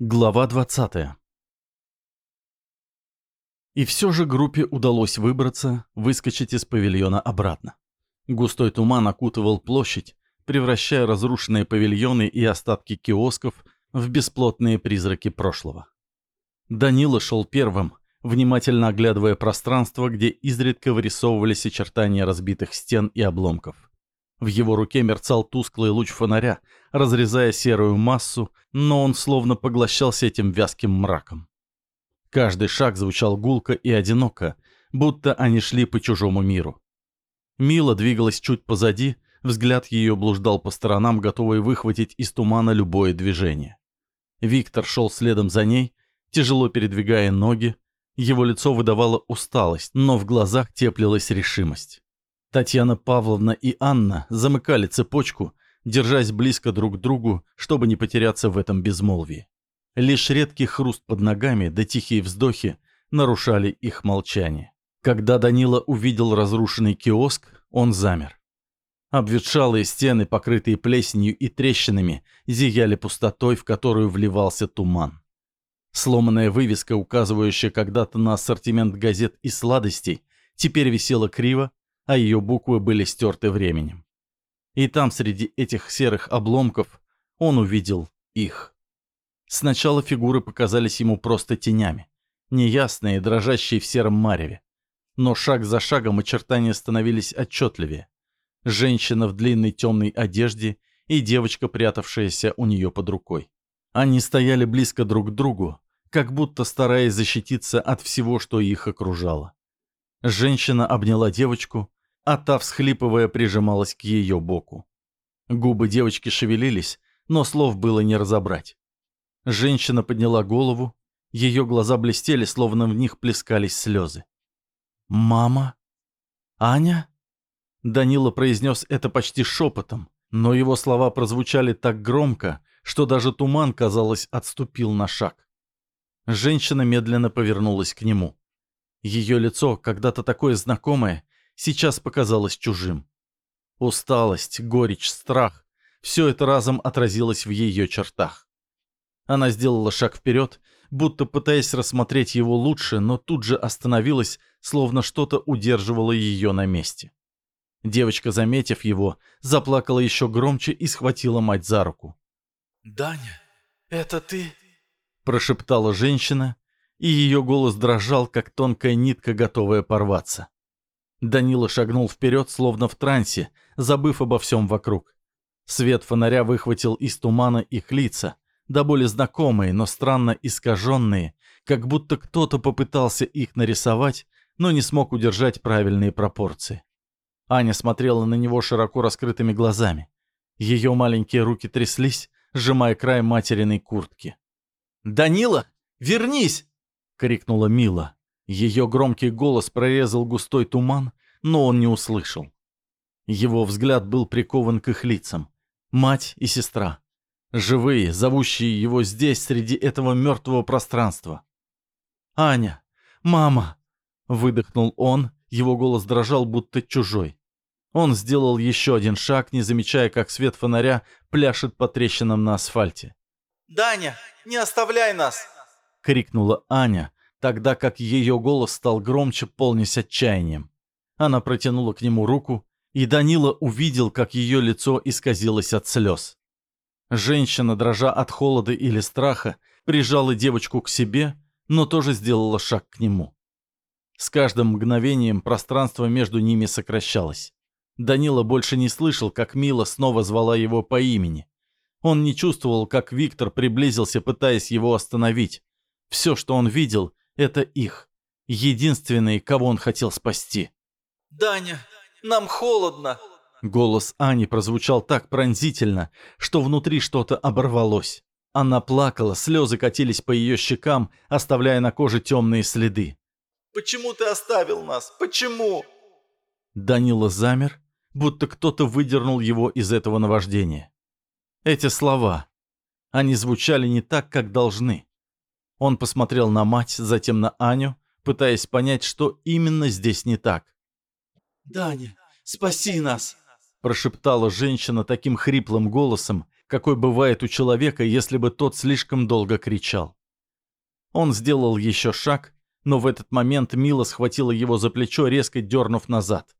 Глава 20 И все же группе удалось выбраться, выскочить из павильона обратно. Густой туман окутывал площадь, превращая разрушенные павильоны и остатки киосков в бесплотные призраки прошлого. Данила шел первым, внимательно оглядывая пространство, где изредка вырисовывались очертания разбитых стен и обломков. В его руке мерцал тусклый луч фонаря, разрезая серую массу, но он словно поглощался этим вязким мраком. Каждый шаг звучал гулко и одиноко, будто они шли по чужому миру. Мила двигалась чуть позади, взгляд ее блуждал по сторонам, готовый выхватить из тумана любое движение. Виктор шел следом за ней, тяжело передвигая ноги, его лицо выдавало усталость, но в глазах теплилась решимость. Татьяна Павловна и Анна замыкали цепочку, держась близко друг к другу, чтобы не потеряться в этом безмолвии. Лишь редкий хруст под ногами да тихие вздохи нарушали их молчание. Когда Данила увидел разрушенный киоск, он замер. Обветшалые стены, покрытые плесенью и трещинами, зияли пустотой, в которую вливался туман. Сломанная вывеска, указывающая когда-то на ассортимент газет и сладостей, теперь висела криво, а ее буквы были стерты временем. И там, среди этих серых обломков, он увидел их. Сначала фигуры показались ему просто тенями, неясные, дрожащие в сером мареве. Но шаг за шагом очертания становились отчетливее. Женщина в длинной темной одежде и девочка, прятавшаяся у нее под рукой. Они стояли близко друг к другу, как будто стараясь защититься от всего, что их окружало. Женщина обняла девочку, а та, всхлипывая, прижималась к ее боку. Губы девочки шевелились, но слов было не разобрать. Женщина подняла голову, ее глаза блестели, словно в них плескались слезы. «Мама? Аня?» Данила произнес это почти шепотом, но его слова прозвучали так громко, что даже туман, казалось, отступил на шаг. Женщина медленно повернулась к нему. Ее лицо, когда-то такое знакомое, сейчас показалось чужим. Усталость, горечь, страх — все это разом отразилось в ее чертах. Она сделала шаг вперед, будто пытаясь рассмотреть его лучше, но тут же остановилась, словно что-то удерживало ее на месте. Девочка, заметив его, заплакала еще громче и схватила мать за руку. «Даня, это ты?» – прошептала женщина, и ее голос дрожал, как тонкая нитка, готовая порваться. Данила шагнул вперед, словно в трансе, забыв обо всем вокруг. Свет фонаря выхватил из тумана их лица, да более знакомые, но странно искаженные, как будто кто-то попытался их нарисовать, но не смог удержать правильные пропорции. Аня смотрела на него широко раскрытыми глазами. Ее маленькие руки тряслись, сжимая край материной куртки. «Данила, вернись!» — крикнула Мила. Ее громкий голос прорезал густой туман, но он не услышал. Его взгляд был прикован к их лицам. Мать и сестра. Живые, зовущие его здесь, среди этого мертвого пространства. «Аня! Мама!» — выдохнул он, его голос дрожал, будто чужой. Он сделал еще один шаг, не замечая, как свет фонаря пляшет по трещинам на асфальте. «Даня, не оставляй нас!» — крикнула Аня, тогда как ее голос стал громче, полнясь отчаянием. Она протянула к нему руку, и Данила увидел, как ее лицо исказилось от слез. Женщина, дрожа от холода или страха, прижала девочку к себе, но тоже сделала шаг к нему. С каждым мгновением пространство между ними сокращалось. Данила больше не слышал, как Мила снова звала его по имени. Он не чувствовал, как Виктор приблизился, пытаясь его остановить. Все, что он видел, это их. Единственные, кого он хотел спасти. «Даня, нам холодно!» Голос Ани прозвучал так пронзительно, что внутри что-то оборвалось. Она плакала, слезы катились по ее щекам, оставляя на коже темные следы. «Почему ты оставил нас? Почему?» Данила замер, будто кто-то выдернул его из этого наваждения. Эти слова, они звучали не так, как должны. Он посмотрел на мать, затем на Аню, пытаясь понять, что именно здесь не так. «Даня, спаси нас!» прошептала женщина таким хриплым голосом, какой бывает у человека, если бы тот слишком долго кричал. Он сделал еще шаг, но в этот момент Мила схватила его за плечо, резко дернув назад.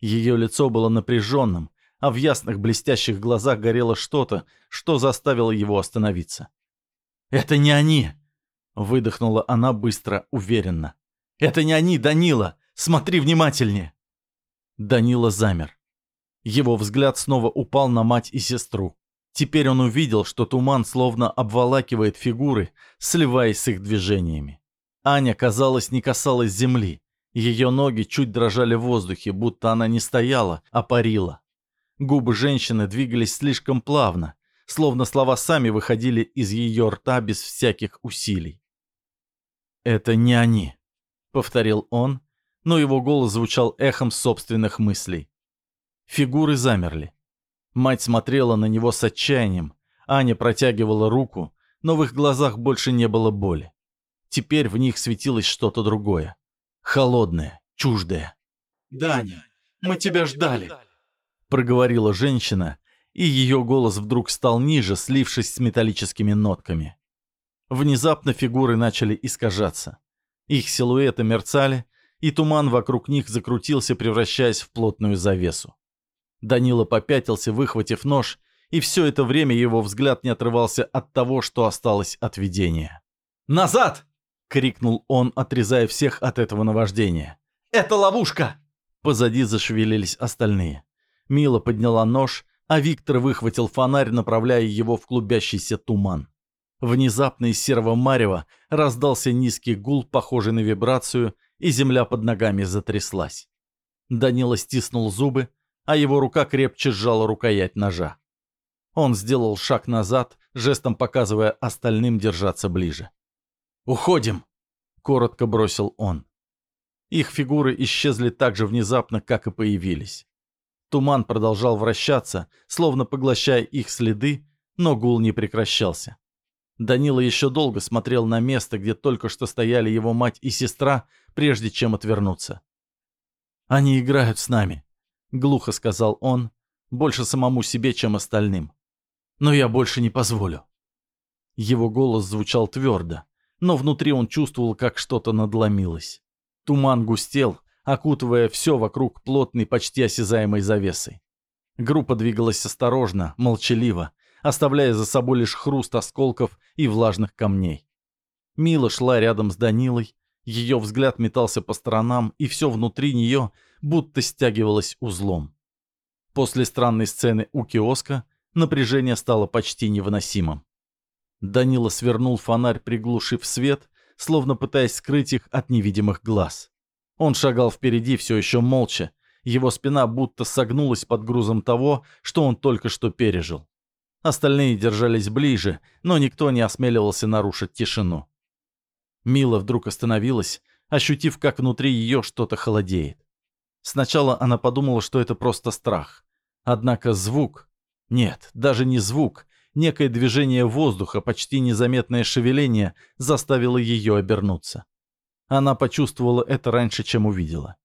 Ее лицо было напряженным, а в ясных блестящих глазах горело что-то, что заставило его остановиться. «Это не они!» — выдохнула она быстро, уверенно. «Это не они, Данила! Смотри внимательнее!» Данила замер. Его взгляд снова упал на мать и сестру. Теперь он увидел, что туман словно обволакивает фигуры, сливаясь с их движениями. Аня, казалось, не касалась земли. Ее ноги чуть дрожали в воздухе, будто она не стояла, а парила. Губы женщины двигались слишком плавно, словно слова сами выходили из ее рта без всяких усилий. «Это не они», — повторил он, но его голос звучал эхом собственных мыслей. Фигуры замерли. Мать смотрела на него с отчаянием, Аня протягивала руку, но в их глазах больше не было боли. Теперь в них светилось что-то другое. Холодное, чуждое. «Даня, мы тебя ждали!» Проговорила женщина, и ее голос вдруг стал ниже, слившись с металлическими нотками. Внезапно фигуры начали искажаться. Их силуэты мерцали, и туман вокруг них закрутился, превращаясь в плотную завесу. Данила попятился, выхватив нож, и все это время его взгляд не отрывался от того, что осталось от видения. «Назад!» — крикнул он, отрезая всех от этого наваждения. «Это ловушка!» Позади зашевелились остальные. Мила подняла нож, а Виктор выхватил фонарь, направляя его в клубящийся туман. Внезапно из серого марева раздался низкий гул, похожий на вибрацию, и земля под ногами затряслась. Данила стиснул зубы, а его рука крепче сжала рукоять ножа. Он сделал шаг назад, жестом показывая остальным держаться ближе. «Уходим!» — коротко бросил он. Их фигуры исчезли так же внезапно, как и появились. Туман продолжал вращаться, словно поглощая их следы, но гул не прекращался. Данила еще долго смотрел на место, где только что стояли его мать и сестра, прежде чем отвернуться. «Они играют с нами», — глухо сказал он, больше самому себе, чем остальным. «Но я больше не позволю». Его голос звучал твердо, но внутри он чувствовал, как что-то надломилось. Туман густел, окутывая все вокруг плотной, почти осязаемой завесой. Группа двигалась осторожно, молчаливо, оставляя за собой лишь хруст осколков и влажных камней. Мила шла рядом с Данилой, ее взгляд метался по сторонам, и все внутри нее будто стягивалось узлом. После странной сцены у киоска напряжение стало почти невыносимым. Данила свернул фонарь, приглушив свет, словно пытаясь скрыть их от невидимых глаз. Он шагал впереди все еще молча, его спина будто согнулась под грузом того, что он только что пережил. Остальные держались ближе, но никто не осмеливался нарушить тишину. Мила вдруг остановилась, ощутив, как внутри ее что-то холодеет. Сначала она подумала, что это просто страх. Однако звук... Нет, даже не звук. Некое движение воздуха, почти незаметное шевеление заставило ее обернуться. Она почувствовала это раньше, чем увидела.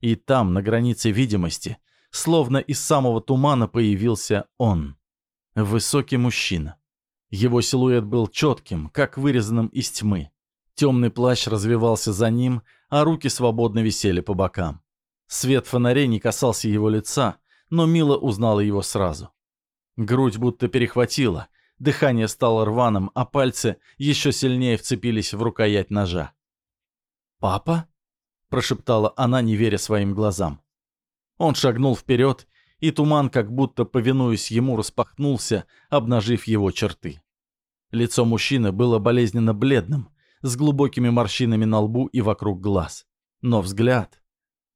И там, на границе видимости, словно из самого тумана появился он. Высокий мужчина. Его силуэт был четким, как вырезанным из тьмы. Темный плащ развивался за ним, а руки свободно висели по бокам. Свет фонарей не касался его лица, но Мила узнала его сразу. Грудь будто перехватила, дыхание стало рваным, а пальцы еще сильнее вцепились в рукоять ножа. «Папа?» – прошептала она, не веря своим глазам. Он шагнул вперед, и туман, как будто повинуясь ему, распахнулся, обнажив его черты. Лицо мужчины было болезненно бледным, с глубокими морщинами на лбу и вокруг глаз. Но взгляд...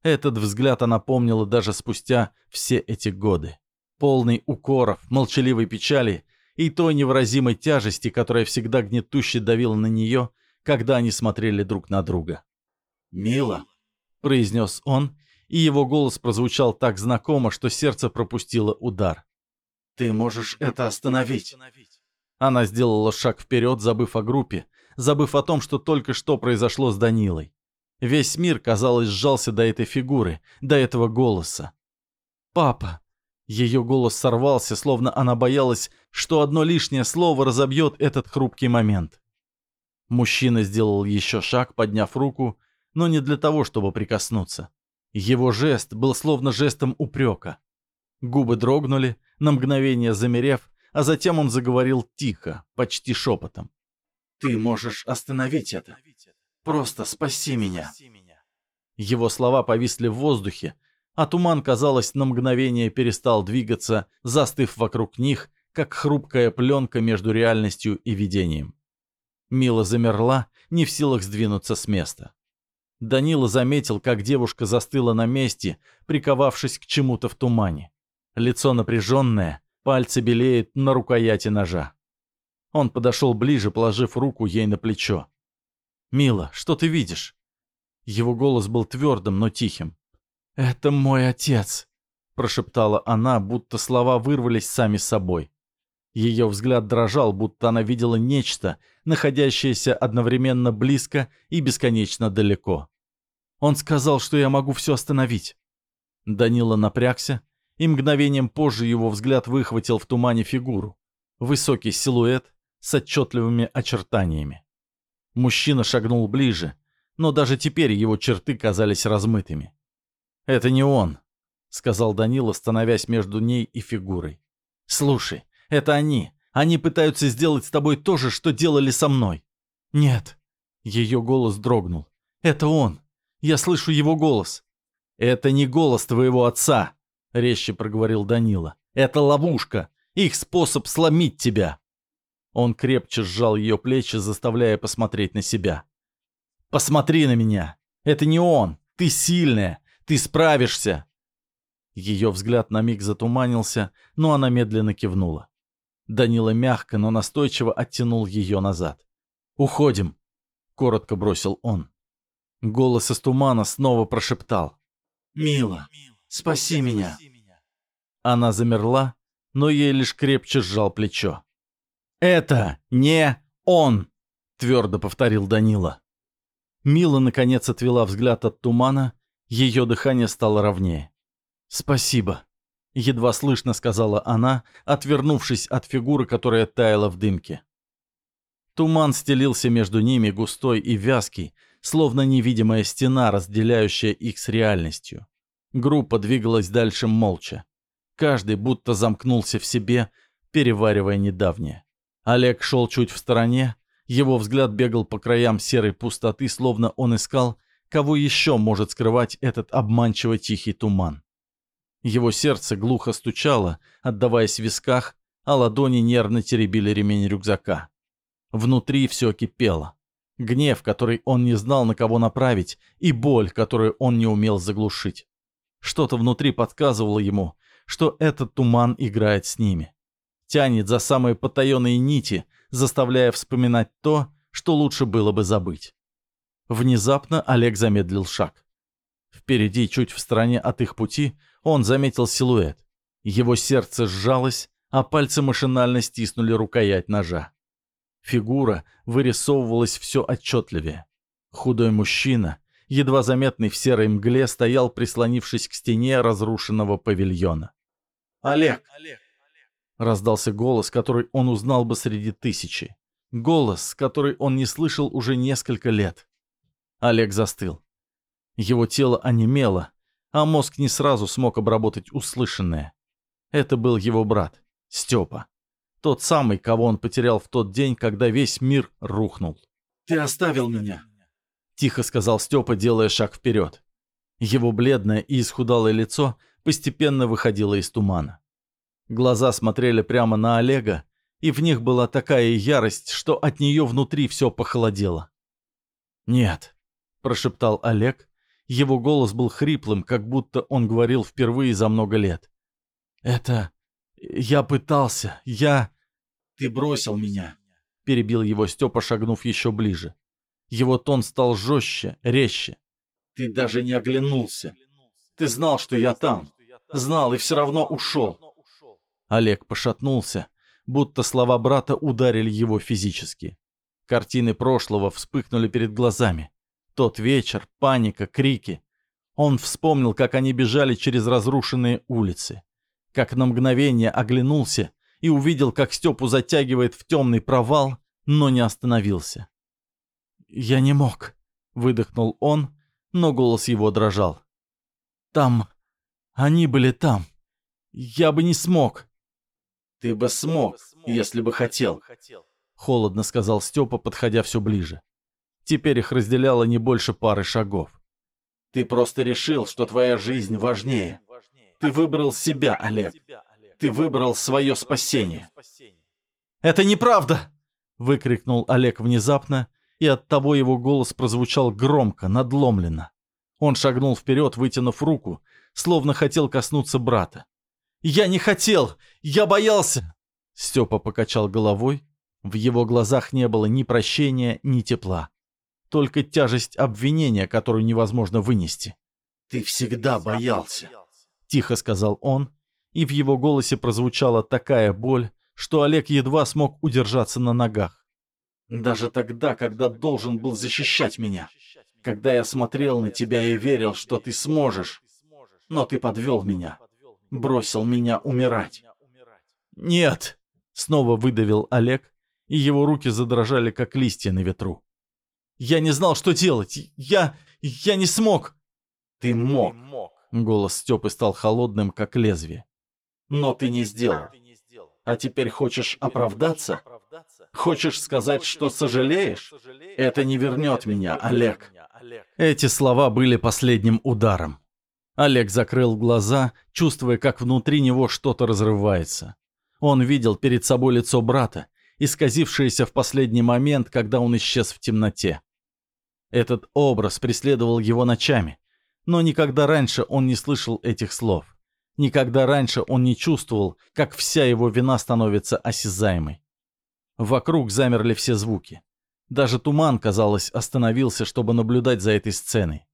Этот взгляд она помнила даже спустя все эти годы. Полный укоров, молчаливой печали и той невыразимой тяжести, которая всегда гнетуще давила на нее, когда они смотрели друг на друга. «Мила», — произнес он, и его голос прозвучал так знакомо, что сердце пропустило удар. «Ты можешь это остановить». Она сделала шаг вперед, забыв о группе, забыв о том, что только что произошло с Данилой. Весь мир, казалось, сжался до этой фигуры, до этого голоса. «Папа!» Ее голос сорвался, словно она боялась, что одно лишнее слово разобьет этот хрупкий момент. Мужчина сделал еще шаг, подняв руку, но не для того, чтобы прикоснуться. Его жест был словно жестом упрека. Губы дрогнули, на мгновение замерев, а затем он заговорил тихо, почти шепотом. «Ты можешь остановить это. Просто спаси меня». Его слова повисли в воздухе, а туман, казалось, на мгновение перестал двигаться, застыв вокруг них, как хрупкая пленка между реальностью и видением. Мила замерла, не в силах сдвинуться с места. Данила заметил, как девушка застыла на месте, приковавшись к чему-то в тумане. Лицо напряженное, пальцы белеют на рукояти ножа. Он подошел ближе, положив руку ей на плечо. «Мила, что ты видишь?» Его голос был твердым, но тихим. «Это мой отец», — прошептала она, будто слова вырвались сами собой. Ее взгляд дрожал, будто она видела нечто, находящееся одновременно близко и бесконечно далеко. Он сказал, что я могу все остановить. Данила напрягся, и мгновением позже его взгляд выхватил в тумане фигуру. Высокий силуэт с отчетливыми очертаниями. Мужчина шагнул ближе, но даже теперь его черты казались размытыми. «Это не он», — сказал Данила, становясь между ней и фигурой. «Слушай, это они. Они пытаются сделать с тобой то же, что делали со мной». «Нет». Ее голос дрогнул. «Это он. Я слышу его голос». «Это не голос твоего отца», — резче проговорил Данила. «Это ловушка. Их способ сломить тебя». Он крепче сжал ее плечи, заставляя посмотреть на себя. «Посмотри на меня. Это не он. Ты сильная. Ты справишься!» Ее взгляд на миг затуманился, но она медленно кивнула. Данила мягко, но настойчиво оттянул ее назад. «Уходим!» — коротко бросил он. Голос из тумана снова прошептал. «Мила, спаси меня!» Она замерла, но ей лишь крепче сжал плечо. «Это не он!» — твердо повторил Данила. Мила, наконец, отвела взгляд от тумана ее дыхание стало ровнее. «Спасибо», — едва слышно сказала она, отвернувшись от фигуры, которая таяла в дымке. Туман стелился между ними густой и вязкий, словно невидимая стена, разделяющая их с реальностью. Группа двигалась дальше молча. Каждый будто замкнулся в себе, переваривая недавнее. Олег шел чуть в стороне, его взгляд бегал по краям серой пустоты, словно он искал Кого еще может скрывать этот обманчиво тихий туман? Его сердце глухо стучало, отдаваясь в висках, а ладони нервно теребили ремень рюкзака. Внутри все кипело. Гнев, который он не знал, на кого направить, и боль, которую он не умел заглушить. Что-то внутри подсказывало ему, что этот туман играет с ними. Тянет за самые потаенные нити, заставляя вспоминать то, что лучше было бы забыть. Внезапно Олег замедлил шаг. Впереди, чуть в стороне от их пути, он заметил силуэт. Его сердце сжалось, а пальцы машинально стиснули рукоять ножа. Фигура вырисовывалась все отчетливее. Худой мужчина, едва заметный в серой мгле, стоял, прислонившись к стене разрушенного павильона. «Олег!» — раздался голос, который он узнал бы среди тысячи. Голос, который он не слышал уже несколько лет. Олег застыл. Его тело онемело, а мозг не сразу смог обработать услышанное. Это был его брат, Степа. Тот самый, кого он потерял в тот день, когда весь мир рухнул. «Ты оставил меня», — тихо сказал Степа, делая шаг вперед. Его бледное и исхудалое лицо постепенно выходило из тумана. Глаза смотрели прямо на Олега, и в них была такая ярость, что от нее внутри все похолодело. «Нет», прошептал Олег. Его голос был хриплым, как будто он говорил впервые за много лет. «Это... я пытался, я...» «Ты бросил меня», — перебил его Степа, шагнув еще ближе. Его тон стал жестче, резче. «Ты даже не оглянулся. Ты знал, что я там. Знал и все равно ушел». Олег пошатнулся, будто слова брата ударили его физически. Картины прошлого вспыхнули перед глазами. Тот вечер, паника, крики. Он вспомнил, как они бежали через разрушенные улицы. как на мгновение оглянулся и увидел, как Степу затягивает в темный провал, но не остановился. «Я не мог», — выдохнул он, но голос его дрожал. «Там... Они были там. Я бы не смог». «Ты бы смог, если бы хотел», — холодно сказал Степа, подходя все ближе. Теперь их разделяло не больше пары шагов. «Ты просто решил, что твоя жизнь важнее. Ты выбрал себя, Олег. Ты выбрал свое спасение». «Это неправда!» — выкрикнул Олег внезапно, и оттого его голос прозвучал громко, надломленно. Он шагнул вперед, вытянув руку, словно хотел коснуться брата. «Я не хотел! Я боялся!» Степа покачал головой. В его глазах не было ни прощения, ни тепла. Только тяжесть обвинения, которую невозможно вынести. «Ты всегда боялся!» Тихо сказал он, и в его голосе прозвучала такая боль, что Олег едва смог удержаться на ногах. «Даже тогда, когда должен был защищать меня, когда я смотрел на тебя и верил, что ты сможешь, но ты подвел меня, бросил меня умирать». «Нет!» — снова выдавил Олег, и его руки задрожали, как листья на ветру. «Я не знал, что делать! Я... я не смог!» «Ты мог!» — голос Степы стал холодным, как лезвие. «Но ты не сделал. А теперь хочешь оправдаться? Хочешь сказать, что сожалеешь? Это не вернет меня, Олег!» Эти слова были последним ударом. Олег закрыл глаза, чувствуя, как внутри него что-то разрывается. Он видел перед собой лицо брата, исказившееся в последний момент, когда он исчез в темноте. Этот образ преследовал его ночами, но никогда раньше он не слышал этих слов. Никогда раньше он не чувствовал, как вся его вина становится осязаемой. Вокруг замерли все звуки. Даже туман, казалось, остановился, чтобы наблюдать за этой сценой.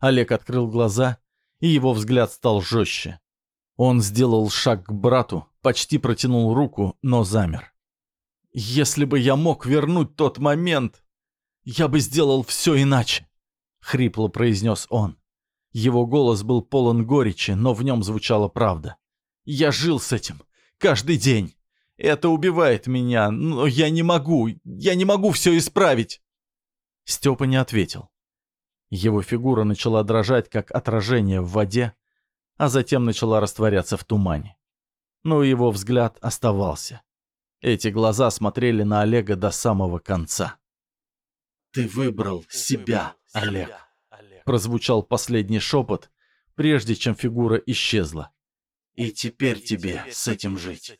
Олег открыл глаза, и его взгляд стал жестче. Он сделал шаг к брату, почти протянул руку, но замер. «Если бы я мог вернуть тот момент, я бы сделал все иначе», — хрипло произнес он. Его голос был полон горечи, но в нем звучала правда. «Я жил с этим. Каждый день. Это убивает меня, но я не могу. Я не могу все исправить!» Степа не ответил. Его фигура начала дрожать, как отражение в воде, а затем начала растворяться в тумане. Но его взгляд оставался. Эти глаза смотрели на Олега до самого конца. «Ты выбрал себя, Олег!» прозвучал последний шепот, прежде чем фигура исчезла. «И теперь тебе с этим жить».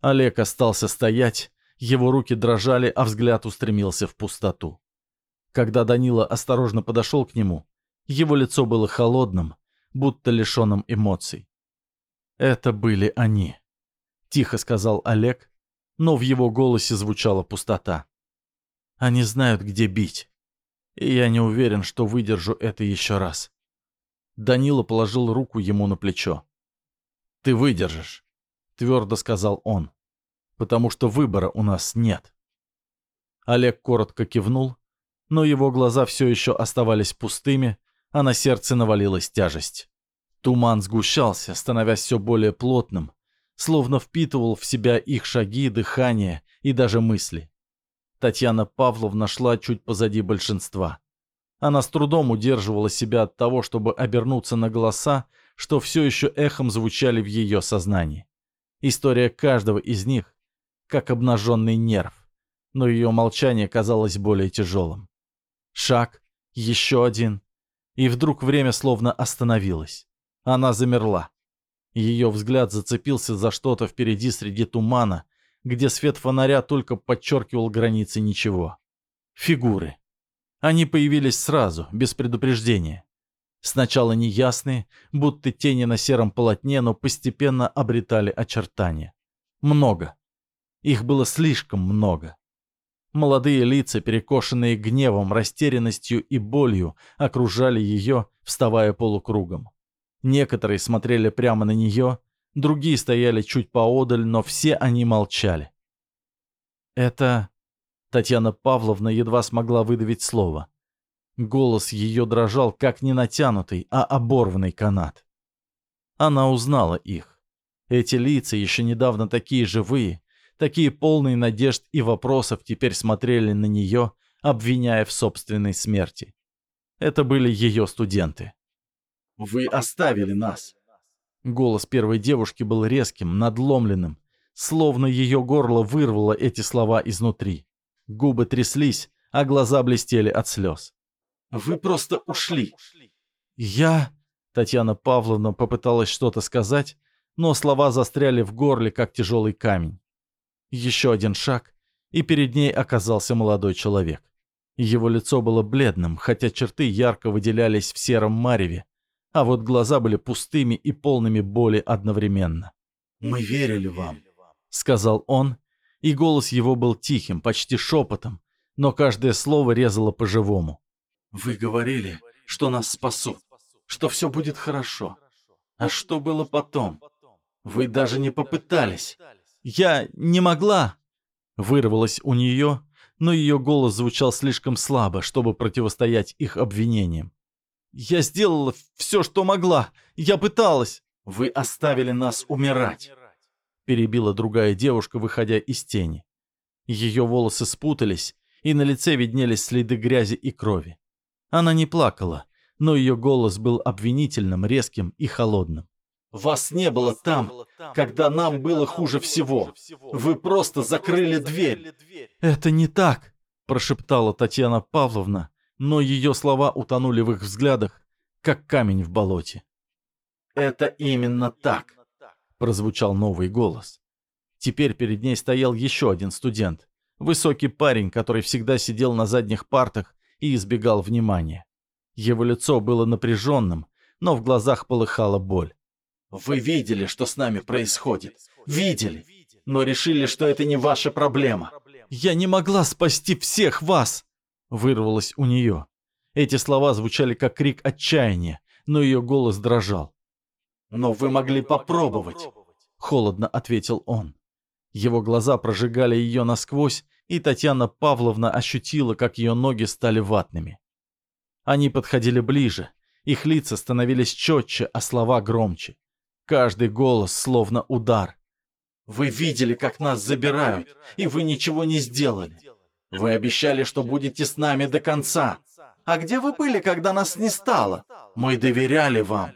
Олег остался стоять, его руки дрожали, а взгляд устремился в пустоту. Когда Данила осторожно подошел к нему, его лицо было холодным, будто лишенным эмоций. «Это были они», — тихо сказал Олег, но в его голосе звучала пустота. «Они знают, где бить и я не уверен, что выдержу это еще раз. Данила положил руку ему на плечо. «Ты выдержишь», — твердо сказал он, — «потому что выбора у нас нет». Олег коротко кивнул, но его глаза все еще оставались пустыми, а на сердце навалилась тяжесть. Туман сгущался, становясь все более плотным, словно впитывал в себя их шаги, дыхание и даже мысли. Татьяна Павловна шла чуть позади большинства. Она с трудом удерживала себя от того, чтобы обернуться на голоса, что все еще эхом звучали в ее сознании. История каждого из них, как обнаженный нерв, но ее молчание казалось более тяжелым. Шаг, еще один, и вдруг время словно остановилось. Она замерла. Ее взгляд зацепился за что-то впереди среди тумана, где свет фонаря только подчеркивал границы ничего. Фигуры. Они появились сразу, без предупреждения. Сначала неясные, будто тени на сером полотне, но постепенно обретали очертания. Много. Их было слишком много. Молодые лица, перекошенные гневом, растерянностью и болью, окружали ее, вставая полукругом. Некоторые смотрели прямо на нее, Другие стояли чуть поодаль, но все они молчали. «Это...» Татьяна Павловна едва смогла выдавить слово. Голос ее дрожал, как не натянутый, а оборванный канат. Она узнала их. Эти лица, еще недавно такие живые, такие полные надежд и вопросов, теперь смотрели на нее, обвиняя в собственной смерти. Это были ее студенты. «Вы оставили нас!» Голос первой девушки был резким, надломленным, словно ее горло вырвало эти слова изнутри. Губы тряслись, а глаза блестели от слез. «Вы просто ушли!» «Я...» Татьяна Павловна попыталась что-то сказать, но слова застряли в горле, как тяжелый камень. Еще один шаг, и перед ней оказался молодой человек. Его лицо было бледным, хотя черты ярко выделялись в сером мареве, а вот глаза были пустыми и полными боли одновременно. «Мы верили вам», — сказал он, и голос его был тихим, почти шепотом, но каждое слово резало по-живому. «Вы говорили, что нас спасут, что все будет хорошо. А что было потом? Вы даже не попытались». «Я не могла!» Вырвалось у нее, но ее голос звучал слишком слабо, чтобы противостоять их обвинениям. «Я сделала все, что могла! Я пыталась!» «Вы оставили нас умирать!» Перебила другая девушка, выходя из тени. Ее волосы спутались, и на лице виднелись следы грязи и крови. Она не плакала, но ее голос был обвинительным, резким и холодным. Вас не было там, когда нам было хуже всего. Вы просто закрыли дверь. Это не так, прошептала Татьяна Павловна, но ее слова утонули в их взглядах, как камень в болоте. Это именно так, прозвучал новый голос. Теперь перед ней стоял еще один студент, высокий парень, который всегда сидел на задних партах и избегал внимания. Его лицо было напряженным, но в глазах полыхала боль. Вы видели, что с нами происходит. Видели. Но решили, что это не ваша проблема. «Я не могла спасти всех вас!» Вырвалось у нее. Эти слова звучали как крик отчаяния, но ее голос дрожал. «Но вы могли попробовать!» Холодно ответил он. Его глаза прожигали ее насквозь, и Татьяна Павловна ощутила, как ее ноги стали ватными. Они подходили ближе, их лица становились четче, а слова громче. Каждый голос словно удар. «Вы видели, как нас забирают, и вы ничего не сделали. Вы обещали, что будете с нами до конца. А где вы были, когда нас не стало? Мы доверяли вам».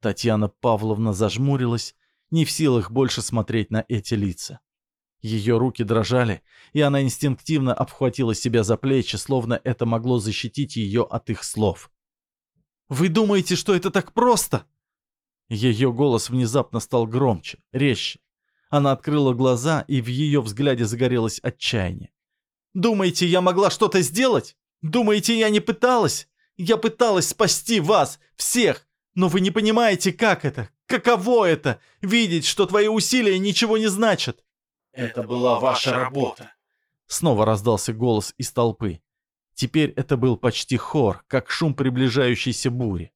Татьяна Павловна зажмурилась, не в силах больше смотреть на эти лица. Ее руки дрожали, и она инстинктивно обхватила себя за плечи, словно это могло защитить ее от их слов. «Вы думаете, что это так просто?» Ее голос внезапно стал громче, резче. Она открыла глаза, и в ее взгляде загорелось отчаяние. «Думаете, я могла что-то сделать? Думаете, я не пыталась? Я пыталась спасти вас, всех, но вы не понимаете, как это, каково это, видеть, что твои усилия ничего не значат». «Это была ваша работа», — снова раздался голос из толпы. Теперь это был почти хор, как шум приближающейся бури.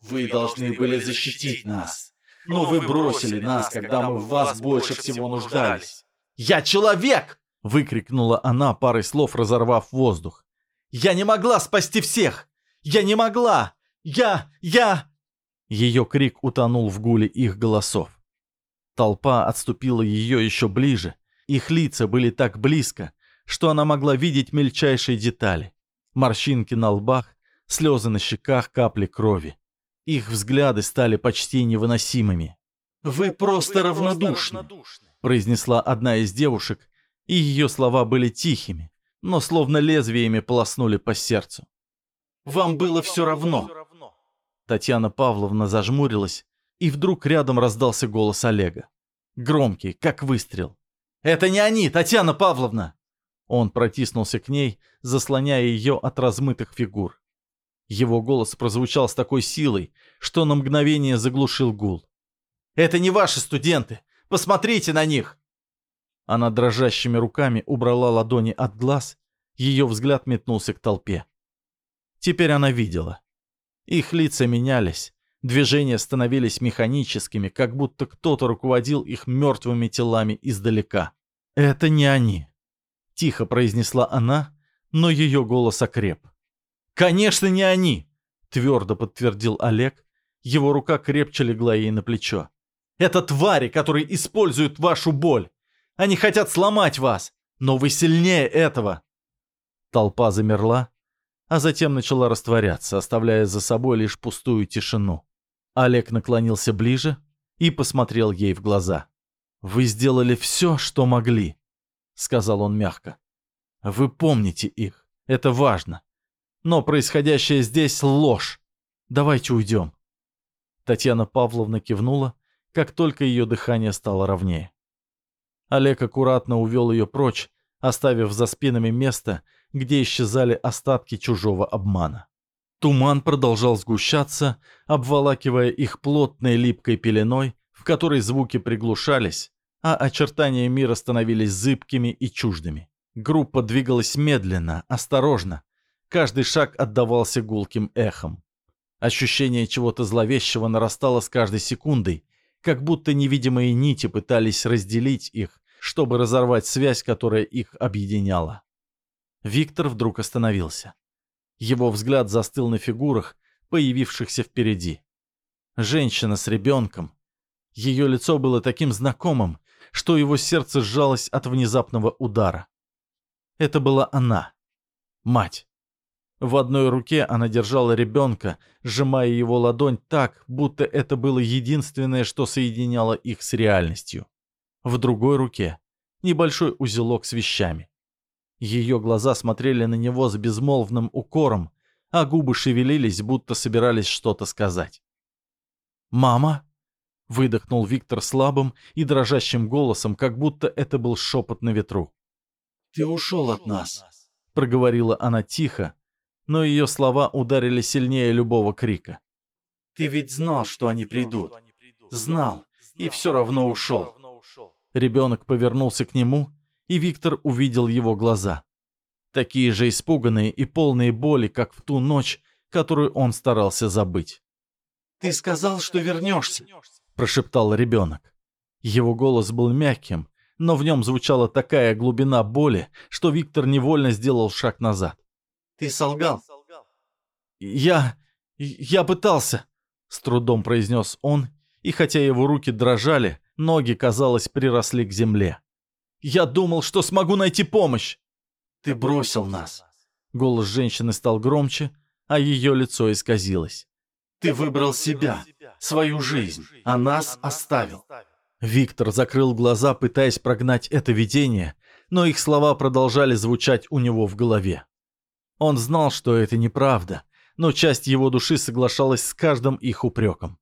Вы должны были защитить нас. Но вы бросили нас, когда мы в вас больше всего нуждались. «Я человек!» — выкрикнула она, парой слов разорвав воздух. «Я не могла спасти всех! Я не могла! Я... я...» Ее крик утонул в гуле их голосов. Толпа отступила ее еще ближе. Их лица были так близко, что она могла видеть мельчайшие детали. Морщинки на лбах, слезы на щеках, капли крови. Их взгляды стали почти невыносимыми. «Вы просто равнодушны», — произнесла одна из девушек, и ее слова были тихими, но словно лезвиями полоснули по сердцу. «Вам было все равно». Татьяна Павловна зажмурилась, и вдруг рядом раздался голос Олега. Громкий, как выстрел. «Это не они, Татьяна Павловна!» Он протиснулся к ней, заслоняя ее от размытых фигур. Его голос прозвучал с такой силой, что на мгновение заглушил гул. «Это не ваши студенты! Посмотрите на них!» Она дрожащими руками убрала ладони от глаз, ее взгляд метнулся к толпе. Теперь она видела. Их лица менялись, движения становились механическими, как будто кто-то руководил их мертвыми телами издалека. «Это не они», — тихо произнесла она, но ее голос окреп. «Конечно, не они!» — твердо подтвердил Олег. Его рука крепче легла ей на плечо. Это твари, которые используют вашу боль. Они хотят сломать вас, но вы сильнее этого. Толпа замерла, а затем начала растворяться, оставляя за собой лишь пустую тишину. Олег наклонился ближе и посмотрел ей в глаза. «Вы сделали все, что могли», — сказал он мягко. «Вы помните их, это важно. Но происходящее здесь — ложь. Давайте уйдем». Татьяна Павловна кивнула, как только ее дыхание стало ровнее. Олег аккуратно увел ее прочь, оставив за спинами место, где исчезали остатки чужого обмана. Туман продолжал сгущаться, обволакивая их плотной липкой пеленой, в которой звуки приглушались, а очертания мира становились зыбкими и чуждыми. Группа двигалась медленно, осторожно. Каждый шаг отдавался гулким эхом. Ощущение чего-то зловещего нарастало с каждой секундой, как будто невидимые нити пытались разделить их, чтобы разорвать связь, которая их объединяла. Виктор вдруг остановился. Его взгляд застыл на фигурах, появившихся впереди. Женщина с ребенком. Ее лицо было таким знакомым, что его сердце сжалось от внезапного удара. Это была она, мать. В одной руке она держала ребенка, сжимая его ладонь так, будто это было единственное, что соединяло их с реальностью. В другой руке небольшой узелок с вещами. Ее глаза смотрели на него с безмолвным укором, а губы шевелились, будто собирались что-то сказать. «Мама?» — выдохнул Виктор слабым и дрожащим голосом, как будто это был шепот на ветру. «Ты ушел от нас», — проговорила она тихо, но ее слова ударили сильнее любого крика. «Ты ведь знал, что они придут. Знал, и все равно ушел». Ребенок повернулся к нему, и Виктор увидел его глаза. Такие же испуганные и полные боли, как в ту ночь, которую он старался забыть. «Ты сказал, что вернешься», — прошептал ребенок. Его голос был мягким, но в нем звучала такая глубина боли, что Виктор невольно сделал шаг назад. «Ты солгал». «Я... я пытался», — с трудом произнес он, и хотя его руки дрожали, ноги, казалось, приросли к земле. Я думал, что смогу найти помощь. Ты бросил нас. Голос женщины стал громче, а ее лицо исказилось. Ты выбрал себя, свою жизнь, а нас оставил. Виктор закрыл глаза, пытаясь прогнать это видение, но их слова продолжали звучать у него в голове. Он знал, что это неправда, но часть его души соглашалась с каждым их упреком.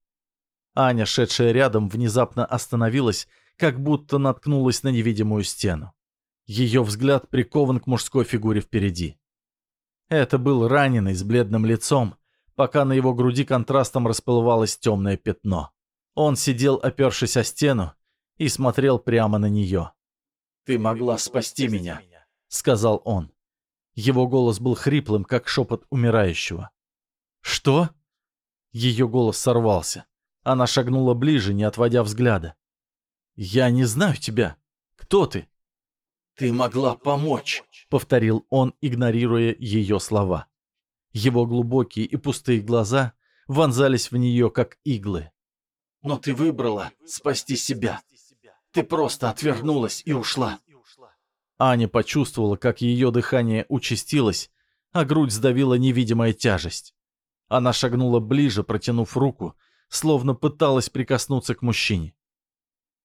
Аня, шедшая рядом, внезапно остановилась как будто наткнулась на невидимую стену. Ее взгляд прикован к мужской фигуре впереди. Это был раненый с бледным лицом, пока на его груди контрастом расплывалось темное пятно. Он сидел, опершись о стену, и смотрел прямо на нее. «Ты могла спасти меня», — сказал он. Его голос был хриплым, как шепот умирающего. «Что?» Ее голос сорвался. Она шагнула ближе, не отводя взгляда. «Я не знаю тебя. Кто ты?» «Ты могла помочь», — повторил он, игнорируя ее слова. Его глубокие и пустые глаза вонзались в нее, как иглы. «Но ты выбрала спасти себя. Ты просто отвернулась и ушла». Аня почувствовала, как ее дыхание участилось, а грудь сдавила невидимая тяжесть. Она шагнула ближе, протянув руку, словно пыталась прикоснуться к мужчине.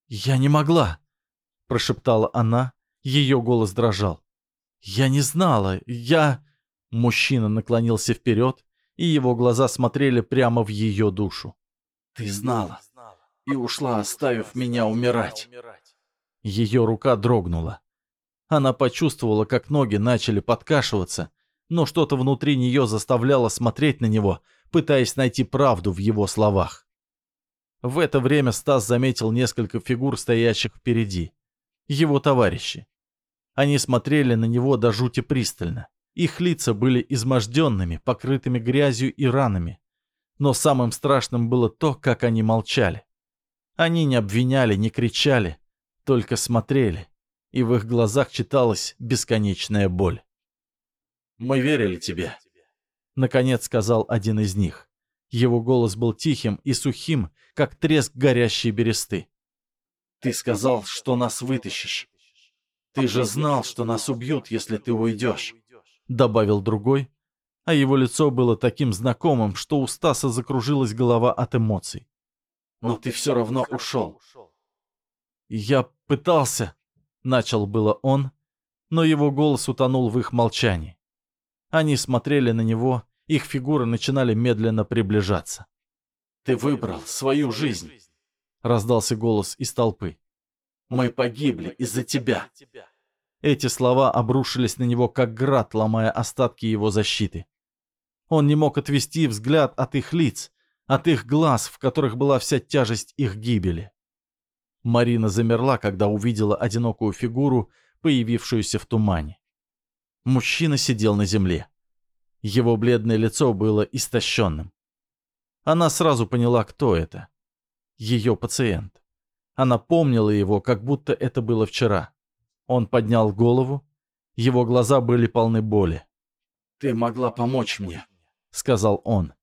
«Я не могла», — прошептала она, ее голос дрожал. «Я не знала, я...» Мужчина наклонился вперед, и его глаза смотрели прямо в ее душу. «Ты знала и ушла, оставив меня умирать». Ее рука дрогнула. Она почувствовала, как ноги начали подкашиваться, но что-то внутри нее заставляло смотреть на него, пытаясь найти правду в его словах. В это время Стас заметил несколько фигур, стоящих впереди. Его товарищи. Они смотрели на него до жути пристально. Их лица были изможденными, покрытыми грязью и ранами. Но самым страшным было то, как они молчали. Они не обвиняли, не кричали, только смотрели, и в их глазах читалась бесконечная боль. «Мы верили тебе», — наконец сказал один из них. Его голос был тихим и сухим, как треск горящей бересты. «Ты сказал, что нас вытащишь. Ты же знал, что нас убьют, если ты уйдешь», — добавил другой, а его лицо было таким знакомым, что у Стаса закружилась голова от эмоций. «Но ты все равно ушел». «Я пытался», — начал было он, но его голос утонул в их молчании. Они смотрели на него, их фигуры начинали медленно приближаться. «Ты выбрал свою жизнь», — раздался голос из толпы. «Мы погибли из-за тебя». Эти слова обрушились на него, как град, ломая остатки его защиты. Он не мог отвести взгляд от их лиц, от их глаз, в которых была вся тяжесть их гибели. Марина замерла, когда увидела одинокую фигуру, появившуюся в тумане. Мужчина сидел на земле. Его бледное лицо было истощенным. Она сразу поняла, кто это. Ее пациент. Она помнила его, как будто это было вчера. Он поднял голову. Его глаза были полны боли. «Ты могла помочь мне», — сказал он.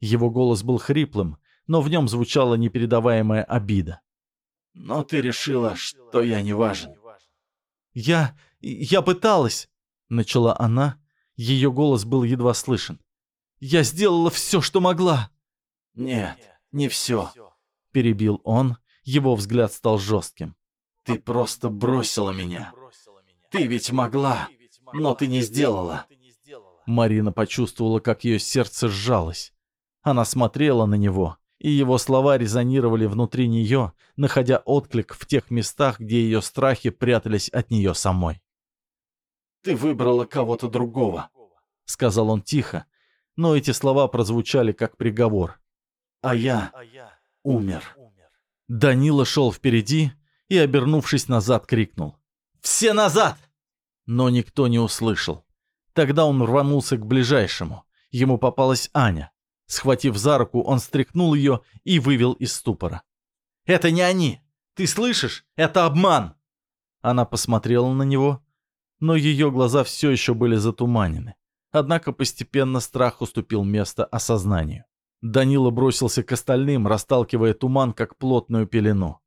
Его голос был хриплым, но в нем звучала непередаваемая обида. «Но ты решила, что я не важен». «Я... я пыталась», — начала она. Ее голос был едва слышен. «Я сделала все, что могла». «Нет, не все», — перебил он. Его взгляд стал жестким. «Ты просто бросила меня. Ты ведь могла, но ты не сделала». Марина почувствовала, как ее сердце сжалось. Она смотрела на него, и его слова резонировали внутри нее, находя отклик в тех местах, где ее страхи прятались от нее самой. «Ты выбрала кого-то другого», — сказал он тихо, но эти слова прозвучали как приговор. «А я умер». Данила шел впереди и, обернувшись назад, крикнул. «Все назад!» Но никто не услышал. Тогда он рванулся к ближайшему. Ему попалась Аня. Схватив за руку, он стряхнул ее и вывел из ступора. «Это не они! Ты слышишь? Это обман!» Она посмотрела на него, но ее глаза все еще были затуманены. Однако постепенно страх уступил место осознанию. Данила бросился к остальным, расталкивая туман, как плотную пелену.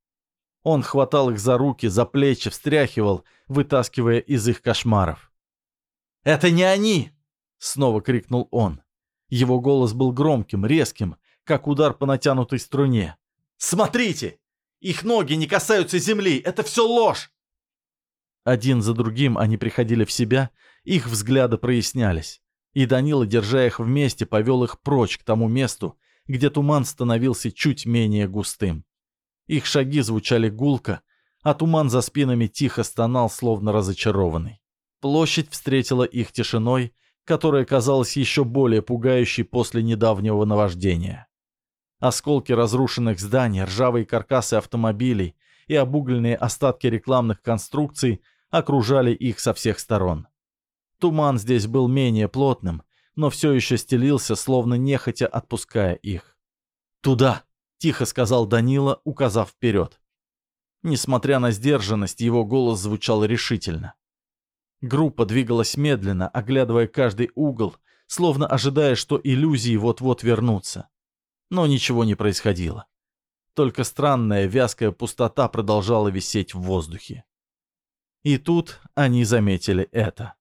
Он хватал их за руки, за плечи, встряхивал, вытаскивая из их кошмаров. «Это не они!» — снова крикнул он. Его голос был громким, резким, как удар по натянутой струне. «Смотрите! Их ноги не касаются земли! Это все ложь!» Один за другим они приходили в себя, их взгляды прояснялись. И Данила, держа их вместе, повел их прочь к тому месту, где туман становился чуть менее густым. Их шаги звучали гулко, а туман за спинами тихо стонал, словно разочарованный. Площадь встретила их тишиной, которая казалась еще более пугающей после недавнего наваждения. Осколки разрушенных зданий, ржавые каркасы автомобилей и обугленные остатки рекламных конструкций окружали их со всех сторон. Туман здесь был менее плотным, но все еще стелился, словно нехотя отпуская их. «Туда!» — тихо сказал Данила, указав вперед. Несмотря на сдержанность, его голос звучал решительно. Группа двигалась медленно, оглядывая каждый угол, словно ожидая, что иллюзии вот-вот вернутся. Но ничего не происходило. Только странная вязкая пустота продолжала висеть в воздухе. И тут они заметили это.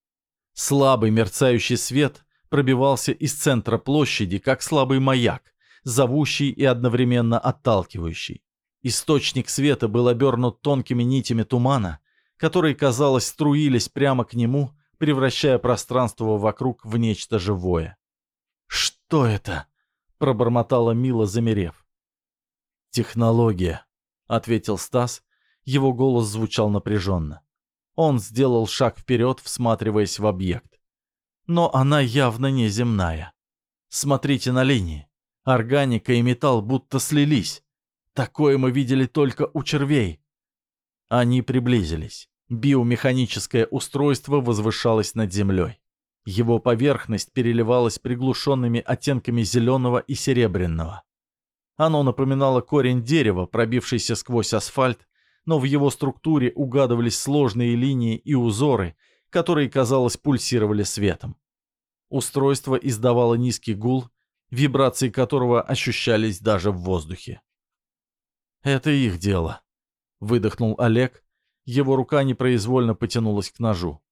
Слабый мерцающий свет пробивался из центра площади, как слабый маяк, зовущий и одновременно отталкивающий. Источник света был обернут тонкими нитями тумана, которые, казалось, струились прямо к нему, превращая пространство вокруг в нечто живое. «Что это?» — пробормотала Мила, замерев. «Технология», — ответил Стас. Его голос звучал напряженно. Он сделал шаг вперед, всматриваясь в объект. Но она явно не земная. Смотрите на линии. Органика и металл будто слились. Такое мы видели только у червей. Они приблизились. Биомеханическое устройство возвышалось над землей. Его поверхность переливалась приглушенными оттенками зеленого и серебряного. Оно напоминало корень дерева, пробившийся сквозь асфальт, но в его структуре угадывались сложные линии и узоры, которые, казалось, пульсировали светом. Устройство издавало низкий гул, вибрации которого ощущались даже в воздухе. «Это их дело», — выдохнул Олег. Его рука непроизвольно потянулась к ножу.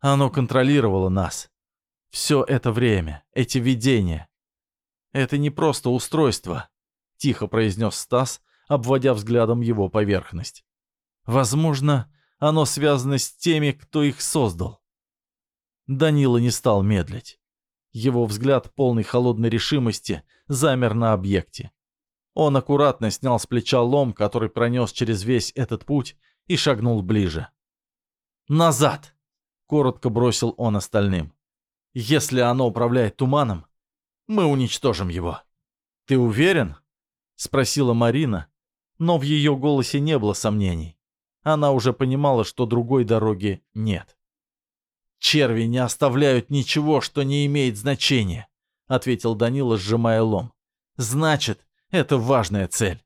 «Оно контролировало нас. Все это время, эти видения. Это не просто устройство», — тихо произнес Стас, обводя взглядом его поверхность. «Возможно, оно связано с теми, кто их создал». Данила не стал медлить. Его взгляд, полный холодной решимости, замер на объекте. Он аккуратно снял с плеча лом, который пронес через весь этот путь, и шагнул ближе. «Назад!» — коротко бросил он остальным. «Если оно управляет туманом, мы уничтожим его». «Ты уверен?» — спросила Марина, но в ее голосе не было сомнений. Она уже понимала, что другой дороги нет. «Черви не оставляют ничего, что не имеет значения», — ответил Данила, сжимая лом. «Значит, это важная цель».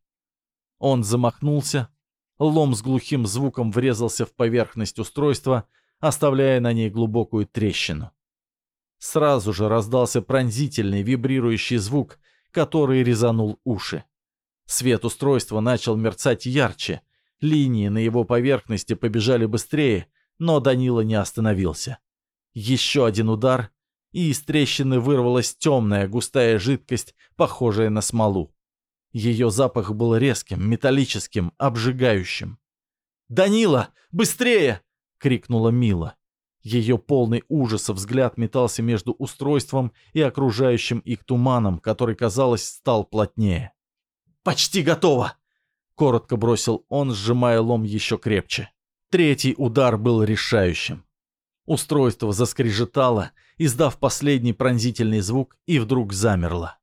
Он замахнулся. Лом с глухим звуком врезался в поверхность устройства, оставляя на ней глубокую трещину. Сразу же раздался пронзительный вибрирующий звук, который резанул уши. Свет устройства начал мерцать ярче, линии на его поверхности побежали быстрее, но Данила не остановился. Еще один удар, и из трещины вырвалась темная густая жидкость, похожая на смолу. Ее запах был резким, металлическим, обжигающим. «Данила, быстрее!» — крикнула Мила. Ее полный ужаса взгляд метался между устройством и окружающим их туманом, который, казалось, стал плотнее. «Почти готово!» — коротко бросил он, сжимая лом еще крепче. Третий удар был решающим. Устройство заскрежетало, издав последний пронзительный звук, и вдруг замерло.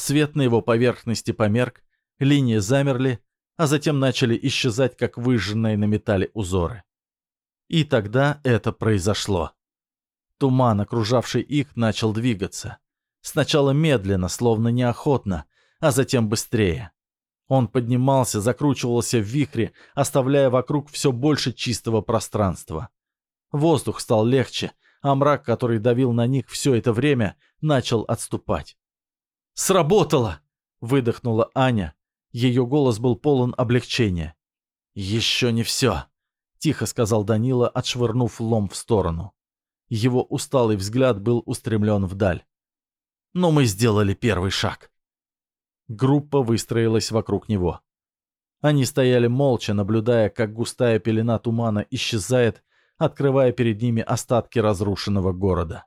Свет на его поверхности померк, линии замерли, а затем начали исчезать, как выжженные на металле узоры. И тогда это произошло. Туман, окружавший их, начал двигаться. Сначала медленно, словно неохотно, а затем быстрее. Он поднимался, закручивался в вихре, оставляя вокруг все больше чистого пространства. Воздух стал легче, а мрак, который давил на них все это время, начал отступать. «Сработало!» — выдохнула Аня. Ее голос был полон облегчения. «Еще не все», — тихо сказал Данила, отшвырнув лом в сторону. Его усталый взгляд был устремлен вдаль. «Но мы сделали первый шаг». Группа выстроилась вокруг него. Они стояли молча, наблюдая, как густая пелена тумана исчезает, открывая перед ними остатки разрушенного города.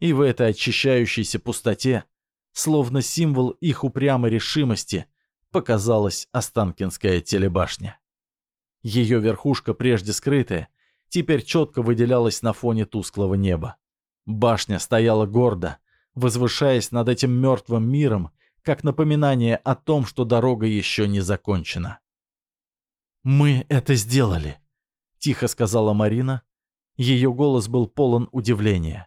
И в этой очищающейся пустоте, словно символ их упрямой решимости, показалась Останкинская телебашня. Ее верхушка, прежде скрытая, теперь четко выделялась на фоне тусклого неба. Башня стояла гордо, возвышаясь над этим мертвым миром, как напоминание о том, что дорога еще не закончена. «Мы это сделали», тихо сказала Марина. Ее голос был полон удивления.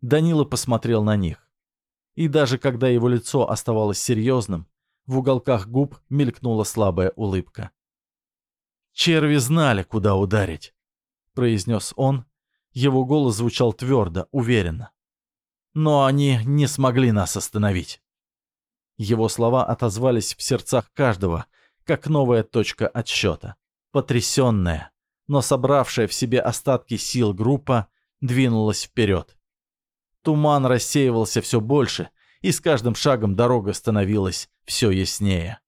Данила посмотрел на них. И даже когда его лицо оставалось серьезным, в уголках губ мелькнула слабая улыбка. «Черви знали, куда ударить», — произнес он. Его голос звучал твердо, уверенно. «Но они не смогли нас остановить». Его слова отозвались в сердцах каждого, как новая точка отсчета, потрясенная, но собравшая в себе остатки сил группа двинулась вперед. Туман рассеивался все больше, и с каждым шагом дорога становилась все яснее.